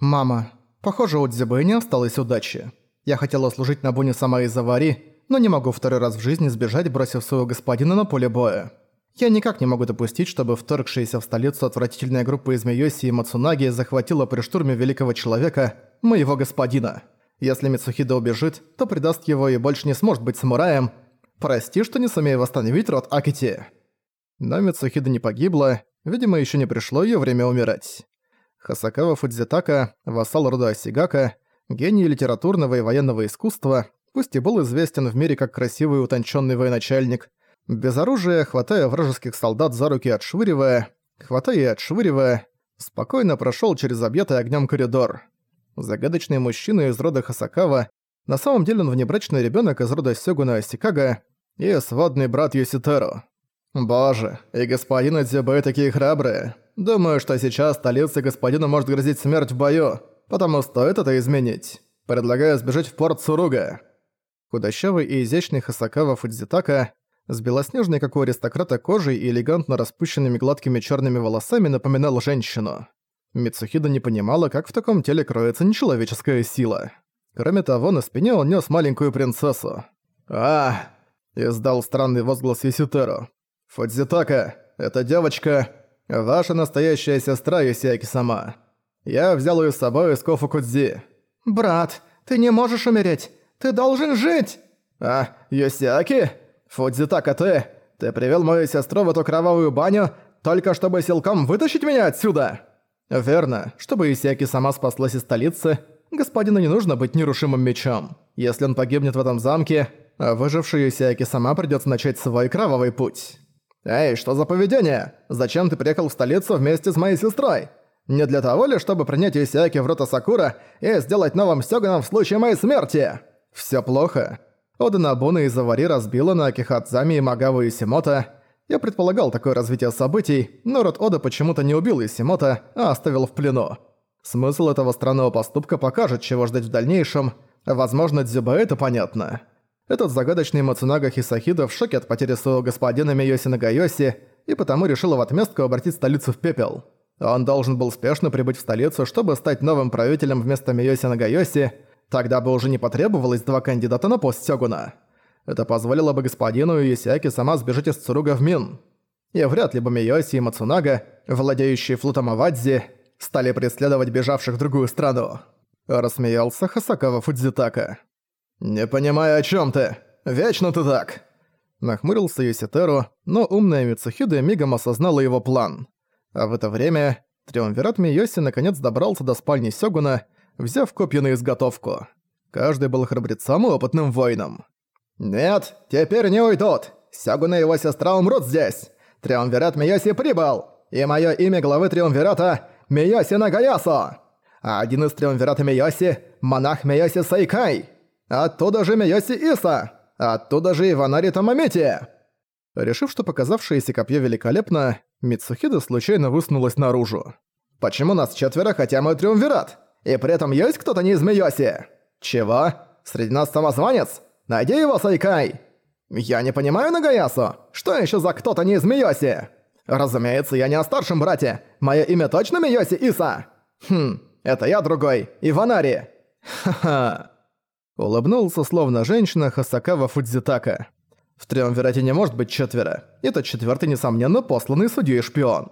«Мама, похоже, у Дзюбэ не осталось удачи. Я хотела служить на буне сама из-за Вари, но не могу второй раз в жизни сбежать, бросив своего господина на поле боя. Я никак не могу допустить, чтобы вторгшаяся в столицу отвратительная группа из Миоси и Мацунаги захватила при штурме великого человека, моего господина. Если Мицухида убежит, то предаст его и больше не сможет быть самураем. Прости, что не сумею восстановить род Акити». Но Мицухида не погибла, видимо, еще не пришло ее время умирать. Хасакава Фудзитака, вассал рода Осигака, гений литературного и военного искусства, пусть и был известен в мире как красивый и утонченный военачальник, без оружия, хватая вражеских солдат за руки отшвыривая, хватая и отшвыривая, спокойно прошел через объятый огнем коридор. Загадочный мужчина из рода Хасакава, на самом деле он внебрачный ребенок из рода Сёгуна Осикага и сводный брат Юситеру. Боже, и господины Дзюбэ такие храбрые. Думаю, что сейчас столице господину может грозить смерть в бою, потому стоит это изменить. Предлагаю сбежать в порт Суруга». Худощавый и изящный Хасакава Фудзитака с белоснежной, как у аристократа, кожей и элегантно распущенными гладкими черными волосами напоминал женщину. Мицухида не понимала, как в таком теле кроется нечеловеческая сила. Кроме того, на спине он нес маленькую принцессу. «А!» – издал странный возглас Иситеру. «Фудзитака, эта девочка Ваша настоящая сестра Юсиаки сама. Я взял ее с собой из Кофукудзи. Брат, ты не можешь умереть. Ты должен жить. А, Юсиаки? Фудзитака ты? Ты привел мою сестру в эту кровавую баню только чтобы силком вытащить меня отсюда? Верно. Чтобы Юсиаки сама спаслась из столицы, господину не нужно быть нерушимым мечом. Если он погибнет в этом замке, выжившая Юсиаки сама придётся начать свой кровавый путь. «Эй, что за поведение? Зачем ты приехал в столицу вместе с моей сестрой? Не для того ли, чтобы принять Исиаки в рота Сакура и сделать новым сёганом в случае моей смерти?» «Всё плохо». Ода Набуна из Завари разбила на Акихадзами и Магаву Исимота. Я предполагал такое развитие событий, но род Ода почему-то не убил Исимота, а оставил в плену. Смысл этого странного поступка покажет, чего ждать в дальнейшем. Возможно, Дзюба это понятно. Этот загадочный Мацунага Хисахида в шоке от потери своего господина Миоси Нагайоси и потому решил в отместку обратить столицу в пепел. Он должен был спешно прибыть в столицу, чтобы стать новым правителем вместо Миоси Нагайоси, тогда бы уже не потребовалось два кандидата на пост Сёгуна. Это позволило бы господину Юсиаки сама сбежать из Цуруга в Мин. И вряд ли бы Миоси и Мацунага, владеющие флотом Авадзи, стали преследовать бежавших в другую страну. Рассмеялся Хасакава Фудзитака. «Не понимаю, о чем ты. Вечно ты так!» Нахмурился Юситеру, но умная Мицухида мигом осознала его план. А в это время Триумвират Миоси наконец добрался до спальни Сёгуна, взяв копья на изготовку. Каждый был храбрецом и опытным воином. «Нет, теперь не уйдут! Сёгун и его сестра умрут здесь! Триумвират Миоси прибыл! И мое имя главы Триумвирата — Миоси Нагаясо! А один из Триумвирата Миоси — монах Миоси Сайкай!» Оттуда же Миоси Иса! Оттуда же Иванари Тамамити!» Решив, что показавшееся копье великолепно, Митсухида случайно высунулась наружу. «Почему нас четверо, хотя мы триумвират? И при этом есть кто-то не из Миоси?» «Чего? Среди нас самозванец? Найди его, Сайкай!» «Я не понимаю Нагаясу. Что еще за кто-то не из Миоси?» «Разумеется, я не о старшем брате. Мое имя точно Миоси Иса?» «Хм, это я другой, Иванари!» «Ха-ха!» Улыбнулся словно женщина Хасакава Фудзитака. В Триумвирате не может быть четверо. Этот четвертый, несомненно, посланный судьей шпион.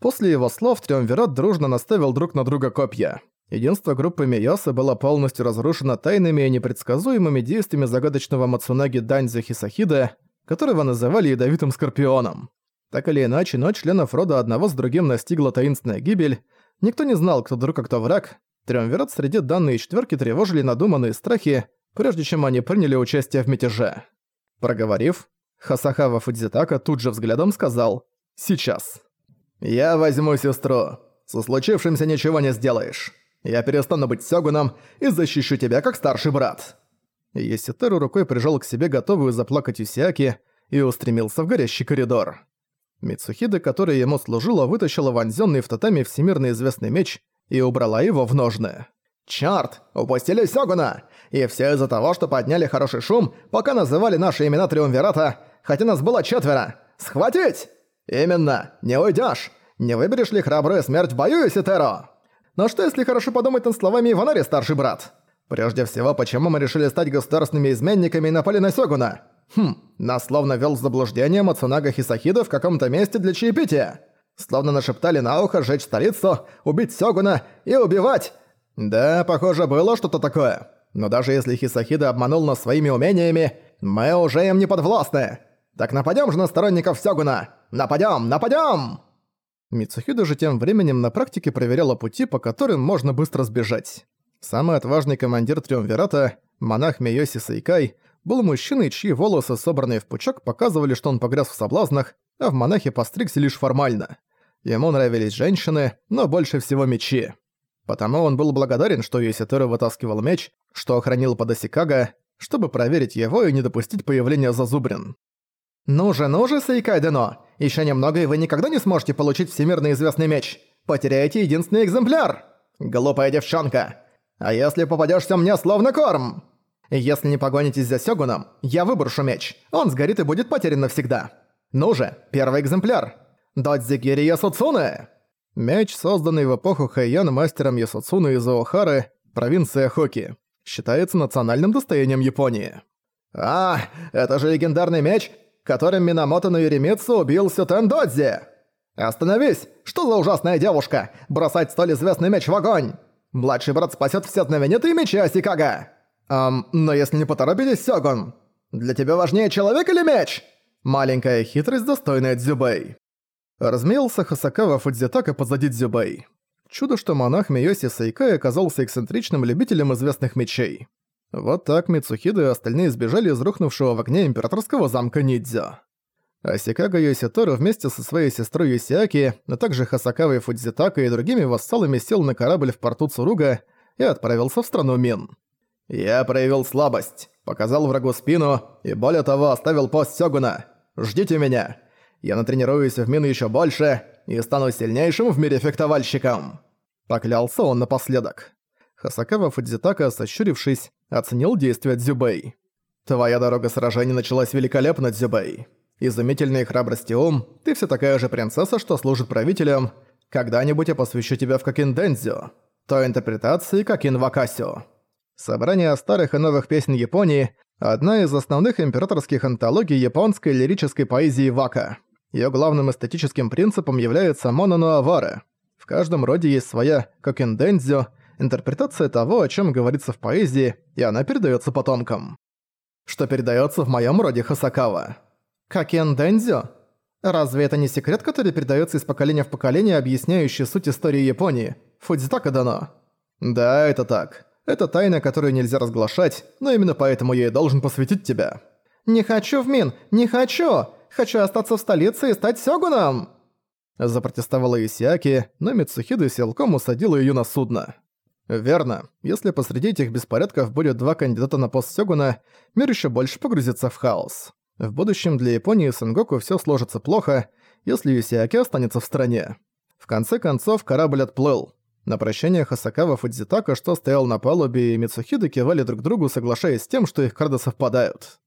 После его слов Триумвират дружно наставил друг на друга копья. Единство группы Миосы было полностью разрушено тайными и непредсказуемыми действиями загадочного Мацунаги Даньзи Хисахида, которого называли Ядовитым Скорпионом. Так или иначе, но членов рода одного с другим настигла таинственная гибель, никто не знал, кто друг, а кто враг, Триумвират среди данной четверки тревожили надуманные страхи, прежде чем они приняли участие в мятеже. Проговорив, Хасахава Фудзитака тут же взглядом сказал «Сейчас». «Я возьму сестру. Со случившимся ничего не сделаешь. Я перестану быть сёгуном и защищу тебя как старший брат». Еситеру рукой прижал к себе готовую заплакать Юсиаки и устремился в горящий коридор. Мицухида, которая ему служила, вытащила вонзённый в татами всемирно известный меч и убрала его в ножны. «Чёрт! Упустили Сёгуна! И все из-за того, что подняли хороший шум, пока называли наши имена Триумвирата, хотя нас было четверо! Схватить! Именно! Не уйдёшь! Не выберешь ли храбрую смерть в бою, Иситеро? Но что если хорошо подумать над словами Иванари, старший брат? Прежде всего, почему мы решили стать государственными изменниками и напали на Сёгуна? Хм, нас словно вел в заблуждение Мацунага Хисахида в каком-то месте для чаепития. Словно нашептали на ухо сжечь столицу, убить Сёгуна и убивать. Да, похоже, было что-то такое. Но даже если Хисахида обманул нас своими умениями, мы уже им не подвластны. Так нападём же на сторонников Сёгуна! Нападём, нападём! Мицухида же тем временем на практике проверяла пути, по которым можно быстро сбежать. Самый отважный командир Триумвирата, монах Миоси Сайкай, был мужчиной, чьи волосы, собранные в пучок, показывали, что он погряз в соблазнах, а в монахе постригся лишь формально. Ему нравились женщины, но больше всего мечи. Потому он был благодарен, что Юситеру вытаскивал меч, что охранил под Осикага, чтобы проверить его и не допустить появления зазубрин. «Ну же, ну же, Сайкай Дено! Ещё немного, и вы никогда не сможете получить всемирно известный меч! Потеряете единственный экземпляр! Глупая девчонка! А если попадёшься мне словно корм? Если не погонитесь за Сёгуном, я выброшу меч. Он сгорит и будет потерян навсегда. Ну же, первый экземпляр! Додзигири Ясуцуне!» Меч, созданный в эпоху Хэйян мастером Ясуцуны из Оохары, провинция Хоки, считается национальным достоянием Японии. «А, это же легендарный меч, которым Минамото Юримицу убил Сютен Додзи! Остановись! Что за ужасная девушка? Бросать столь известный меч в огонь! Младший брат спасет все знаменитые мечи Асикага! Эм, но если не поторопитесь, Сёгун, для тебя важнее человек или меч? Маленькая хитрость, достойная Дзюбэй. Размеялся Хасакава Фудзитака позади Дзюбэй. Чудо, что монах Миоси Сайкай оказался эксцентричным любителем известных мечей. Вот так Мицухида и остальные сбежали из рухнувшего в огне императорского замка Нидзё. Асикага Йоситору вместе со своей сестрой Юсиаки, а также Хасакавой Фудзитака и другими вассалами сел на корабль в порту Цуруга и отправился в страну Мин. «Я проявил слабость, показал врагу спину и, более того, оставил пост Сёгуна. Ждите меня. Я натренируюсь в Мин еще больше и стану сильнейшим в мире фехтовальщиком!» Поклялся он напоследок. Хасакава Фудзитака, сощурившись, оценил действия Дзюбэй. «Твоя дорога сражений началась великолепно, Дзюбэй. Изумительной храбрости ум, ты все такая же принцесса, что служит правителям. Когда-нибудь я посвящу тебя в Кокин Дэнзю, той интерпретации Кокин Вакасю». Собрание старых и новых песен Японии – одна из основных императорских антологий японской лирической поэзии Вака. Её главным эстетическим принципом является мононуавара. В каждом роде есть своя кокендензё – интерпретация того, о чем говорится в поэзии, и она передается потомкам. Что передается в моем роде Хасакава. Какен Дэнзё? Разве это не секрет, который передается из поколения в поколение, объясняющий суть истории Японии? Фудзитака дано. Да, это так. Это тайна, которую нельзя разглашать, но именно поэтому я и должен посвятить тебя. Не хочу в Мин, не хочу! Хочу остаться в столице и стать сёгуном! Запротестовала Исиаки, но Мицухида силком усадила её на судно. Верно. Если посреди этих беспорядков будет два кандидата на пост Сёгуна, мир еще больше погрузится в хаос. В будущем для Японии и Сенгоку все сложится плохо, если Юсиаки останется в стране. В конце концов, корабль отплыл. На прощание Хасакава Фудзитака, что стоял на палубе, и Мицухида кивали друг другу, соглашаясь с тем, что их карды совпадают.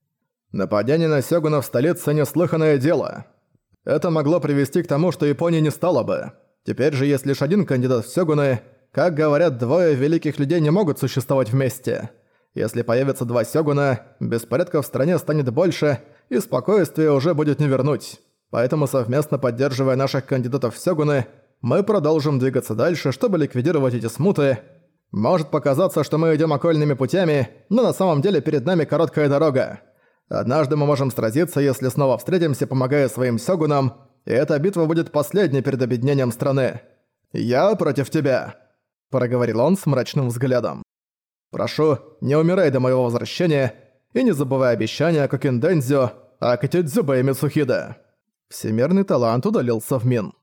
Нападение на Сёгуна в столице – неслыханное дело. Это могло привести к тому, что Япония не стала бы. Теперь же есть лишь один кандидат в Сёгуны – как говорят, двое великих людей не могут существовать вместе. Если появится два сёгуна, беспорядка в стране станет больше, и спокойствие уже будет не вернуть. Поэтому совместно поддерживая наших кандидатов в сёгуны, мы продолжим двигаться дальше, чтобы ликвидировать эти смуты. Может показаться, что мы идем окольными путями, но на самом деле перед нами короткая дорога. Однажды мы можем сразиться, если снова встретимся, помогая своим сёгунам, и эта битва будет последней перед объединением страны. Я против тебя проговорил он с мрачным взглядом. «Прошу, не умирай до моего возвращения и не забывай обещания Кокиндензё, Акатидзюба и Мицухида». Всемирный талант удалился в Мин.